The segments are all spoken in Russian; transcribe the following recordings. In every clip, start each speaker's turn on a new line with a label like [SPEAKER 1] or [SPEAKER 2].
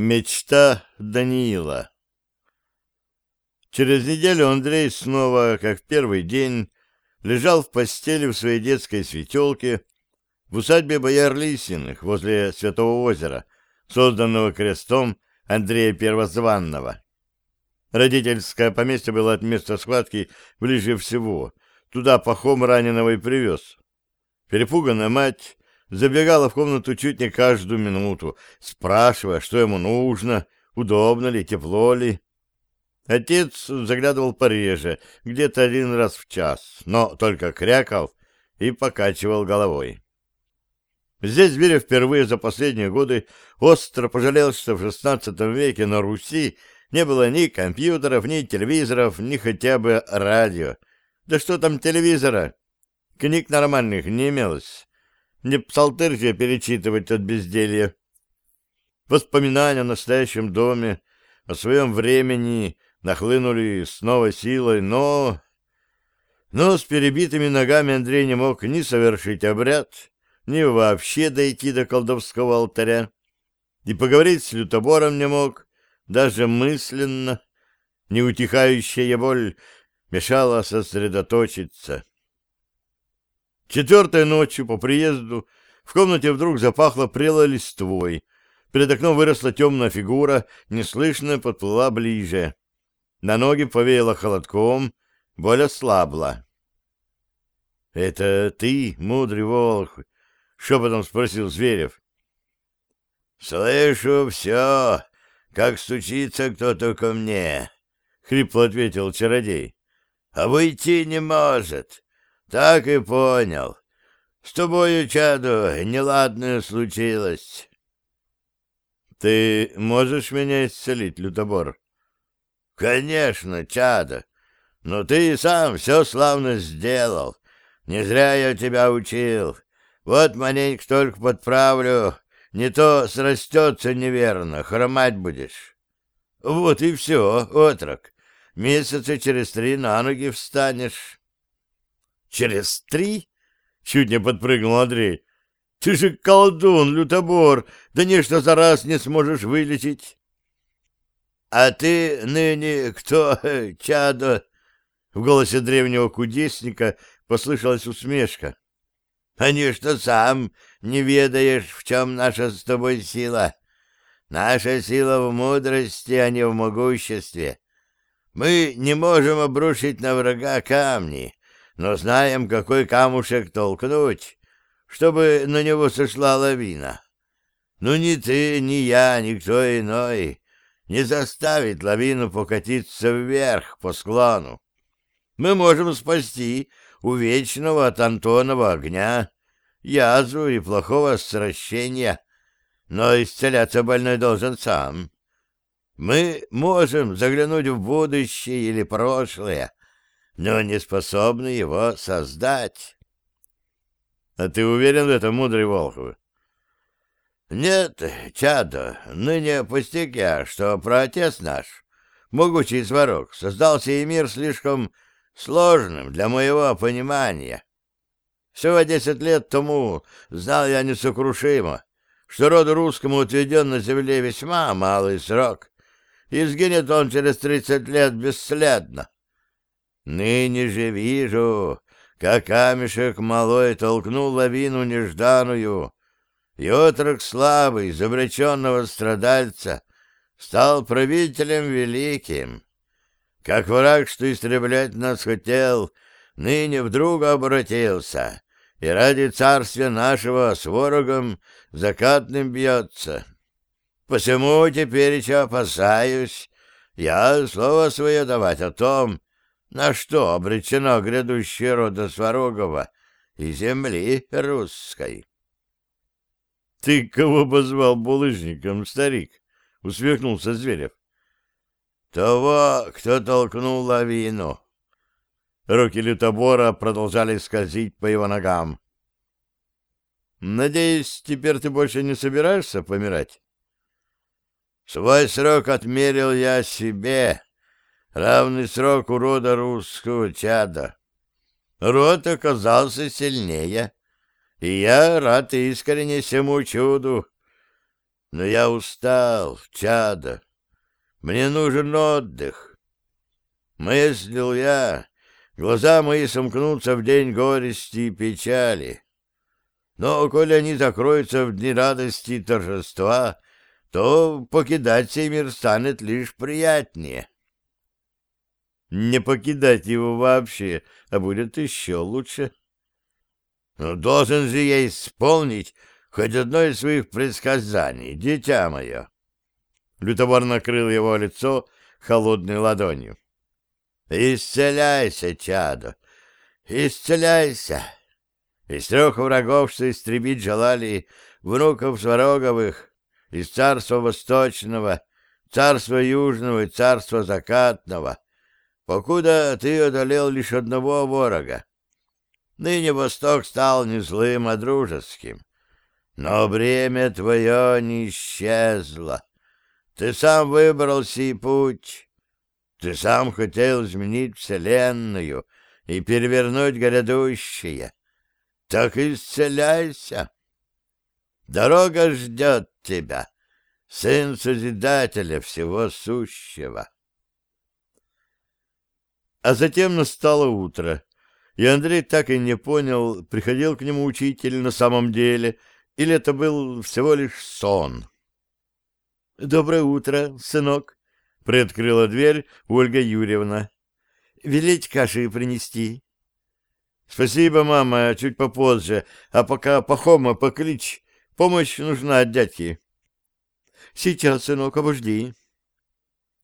[SPEAKER 1] Мечта Даниила Через неделю Андрей снова, как в первый день, лежал в постели в своей детской светелке в усадьбе бояр Лисиных возле Святого озера, созданного крестом Андрея Первозванного. Родительское поместье было от места схватки ближе всего. Туда пахом раненого и привез. Перепуганная мать забегала в комнату чуть не каждую минуту, спрашивая, что ему нужно, удобно ли, тепло ли. Отец заглядывал пореже, где-то один раз в час, но только крякал и покачивал головой. Здесь Зверев впервые за последние годы остро пожалел, что в XVI веке на Руси не было ни компьютеров, ни телевизоров, ни хотя бы радио. Да что там телевизора? Книг нормальных не имелось. Не псалтырь же перечитывать от безделья. Воспоминания о настоящем доме, о своем времени нахлынули с новой силой, но... Но с перебитыми ногами Андрей не мог ни совершить обряд, ни вообще дойти до колдовского алтаря, и поговорить с лютобором не мог, даже мысленно. Неутихающая боль мешала сосредоточиться. Четвертой ночью по приезду в комнате вдруг запахло прелой листвой. Перед окном выросла темная фигура, неслышно подплыла ближе. На ноги повеяло холодком, боль ослабла. — Это ты, мудрый волк? — шепотом спросил Зверев. — Слышу все, как стучится кто-то ко мне, — хрипло ответил чародей. — А выйти не может. Так и понял. С тобою, чаду, неладное случилось. Ты можешь меня исцелить, лютобор? Конечно, чадо. Но ты и сам все славно сделал. Не зря я тебя учил. Вот маленько только подправлю. Не то срастется неверно, хромать будешь. Вот и все, отрок. Месяца через три на ноги встанешь. Через три? Чуть не подпрыгнул Андрей. Ты же колдун, лютобор, да нечто за раз не сможешь вылечить. А ты ныне кто, чадо? В голосе древнего кудесника послышалась усмешка. А не что сам не ведаешь, в чем наша с тобой сила. Наша сила в мудрости, а не в могуществе. Мы не можем обрушить на врага камни, но знаем, какой камушек толкнуть, чтобы на него сошла лавина. Ну, ни ты, ни я, никто иной не заставит лавину покатиться вверх по склону. Мы можем спасти у вечного от Антонова огня язву и плохого сращения, но исцеляться больной должен сам. Мы можем заглянуть в будущее или прошлое, но не способны его создать. — А ты уверен в этом, мудрый Волхов? — Нет, чадо, ныне пустяки, что про отец наш, могучий сварог, создался и мир слишком сложным для моего понимания. Всего десять лет тому знал я несокрушимо, что роду русскому отведен на земле весьма малый срок, и сгинет он через тридцать лет бесследно. Ныне же вижу, как камешек малой толкнул лавину нежданую, и отрок слабый, изобреченного страдальца, стал правителем великим. Как враг, что истреблять нас хотел, ныне вдруг обратился, и ради царствия нашего с ворогом закатным бьется. Посему теперь еще опасаюсь я слово свое давать о том, на что обречено грядущее рода Сварогова и земли русской. — Ты кого позвал булыжником, старик? — усмехнулся Зверев. — Того, кто толкнул лавину. Руки лютобора продолжали скользить по его ногам. — Надеюсь, теперь ты больше не собираешься помирать? — Свой срок отмерил я себе, равный срок у рода русского чада. Род оказался сильнее, и я рад искренне всему чуду. Но я устал, чадо. Мне нужен отдых. Мыслил я, глаза мои сомкнутся в день горести и печали. Но, коли они закроются в дни радости и торжества, то покидать сей мир станет лишь приятнее. Не покидать его вообще, а будет еще лучше. Но должен же я исполнить хоть одно из своих предсказаний, дитя мое. Лютовар накрыл его лицо холодной ладонью. «Исцеляйся, чадо, исцеляйся!» Из трех врагов, что истребить желали внуков Свароговых, из царства восточного, царства южного и царства закатного, покуда ты одолел лишь одного ворога. Ныне Восток стал не злым, а дружеским. Но бремя твое не исчезло. Ты сам выбрал сей путь. Ты сам хотел изменить Вселенную и перевернуть грядущее. Так исцеляйся. Дорога ждет тебя, сын Созидателя всего сущего. А затем настало утро, и Андрей так и не понял, приходил к нему учитель на самом деле, или это был всего лишь сон. «Доброе утро, сынок!» — приоткрыла дверь Ольга Юрьевна. «Велеть каши принести?» «Спасибо, мама, чуть попозже, а пока Пахома поклич, помощь нужна от дядьки». «Сейчас, сынок, обожди».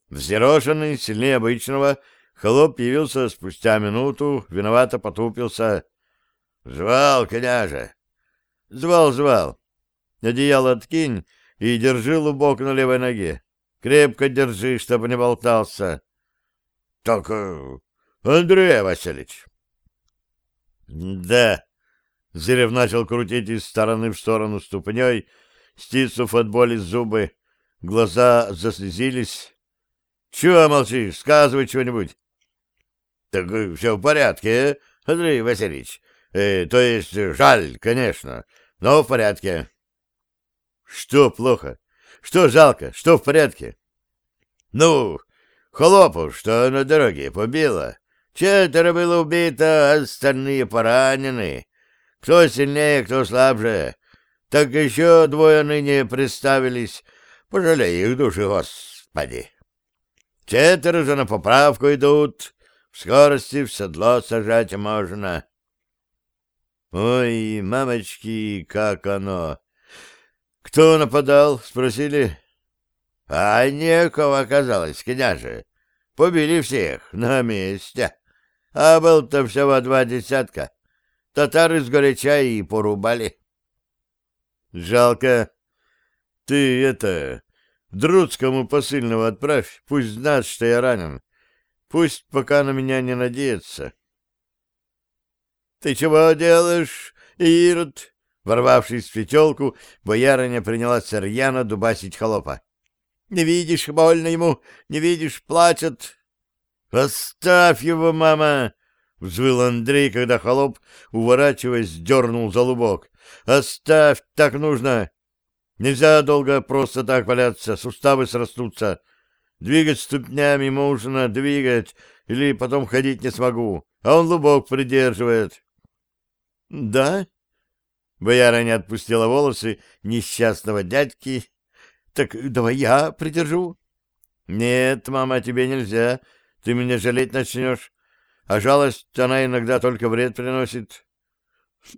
[SPEAKER 1] Взъерошенный, сильнее обычного, холоп явился спустя минуту, виновато потупился. «Звал, княже!» «Звал, звал. Одеяло откинь, и держи лубок на левой ноге. Крепко держи, чтобы не болтался. — Так, э, Андрей Васильевич. — Да. Зырев начал крутить из стороны в сторону ступней, стиснув от боли зубы. Глаза заслезились. — Чего молчишь? Сказывай что-нибудь. — Так э, все в порядке, э, Андрей Васильевич. Э, то есть жаль, конечно, но в порядке. Что плохо? Что жалко? Что в порядке? Ну, холопов, что на дороге побило. Четверо было убито, а остальные поранены. Кто сильнее, кто слабже. Так еще двое ныне представились. Пожалей их души, Господи. Четверо же на поправку идут. В скорости в седло сажать можно. Ой, мамочки, как оно! «Кто нападал?» — спросили. «А некого оказалось, княже. Побили всех на месте. А был-то всего два десятка. Татары сгоряча и порубали». «Жалко. Ты это... Друцкому посыльного отправь. Пусть знает, что я ранен. Пусть пока на меня не надеется». «Ты чего делаешь, Ирод?» Ворвавшись в печелку, боярыня принялась рьяно дубасить холопа. — Не видишь, больно ему, не видишь, плачет. — Оставь его, мама! — взвыл Андрей, когда холоп, уворачиваясь, дернул за лубок. — Оставь, так нужно. Нельзя долго просто так валяться, суставы срастутся. Двигать ступнями можно, двигать, или потом ходить не смогу, а он лубок придерживает. — Да? Бояра не отпустила волосы несчастного дядьки. «Так давай я придержу». «Нет, мама, тебе нельзя. Ты меня жалеть начнешь. А жалость она иногда только вред приносит.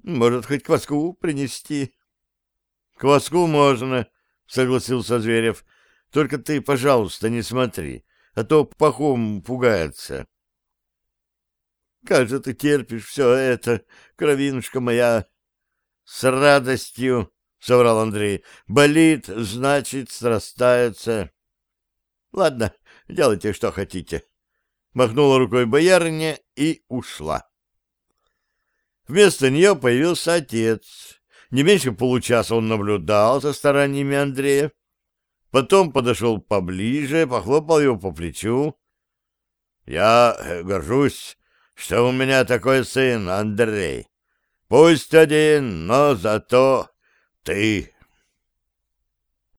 [SPEAKER 1] Может, хоть кваску принести?» «Кваску можно», — согласился Зверев. «Только ты, пожалуйста, не смотри, а то пахом пугается». «Как же ты терпишь все это, кровинушка моя!» С радостью, соврал Андрей. Болит, значит, срастается. Ладно, делайте, что хотите. Махнула рукой боярыня и ушла. Вместо нее появился отец. Не меньше получаса он наблюдал за стараниями Андрея. Потом подошел поближе, похлопал его по плечу. — Я горжусь, что у меня такой сын, Андрей. Пусть один, но зато ты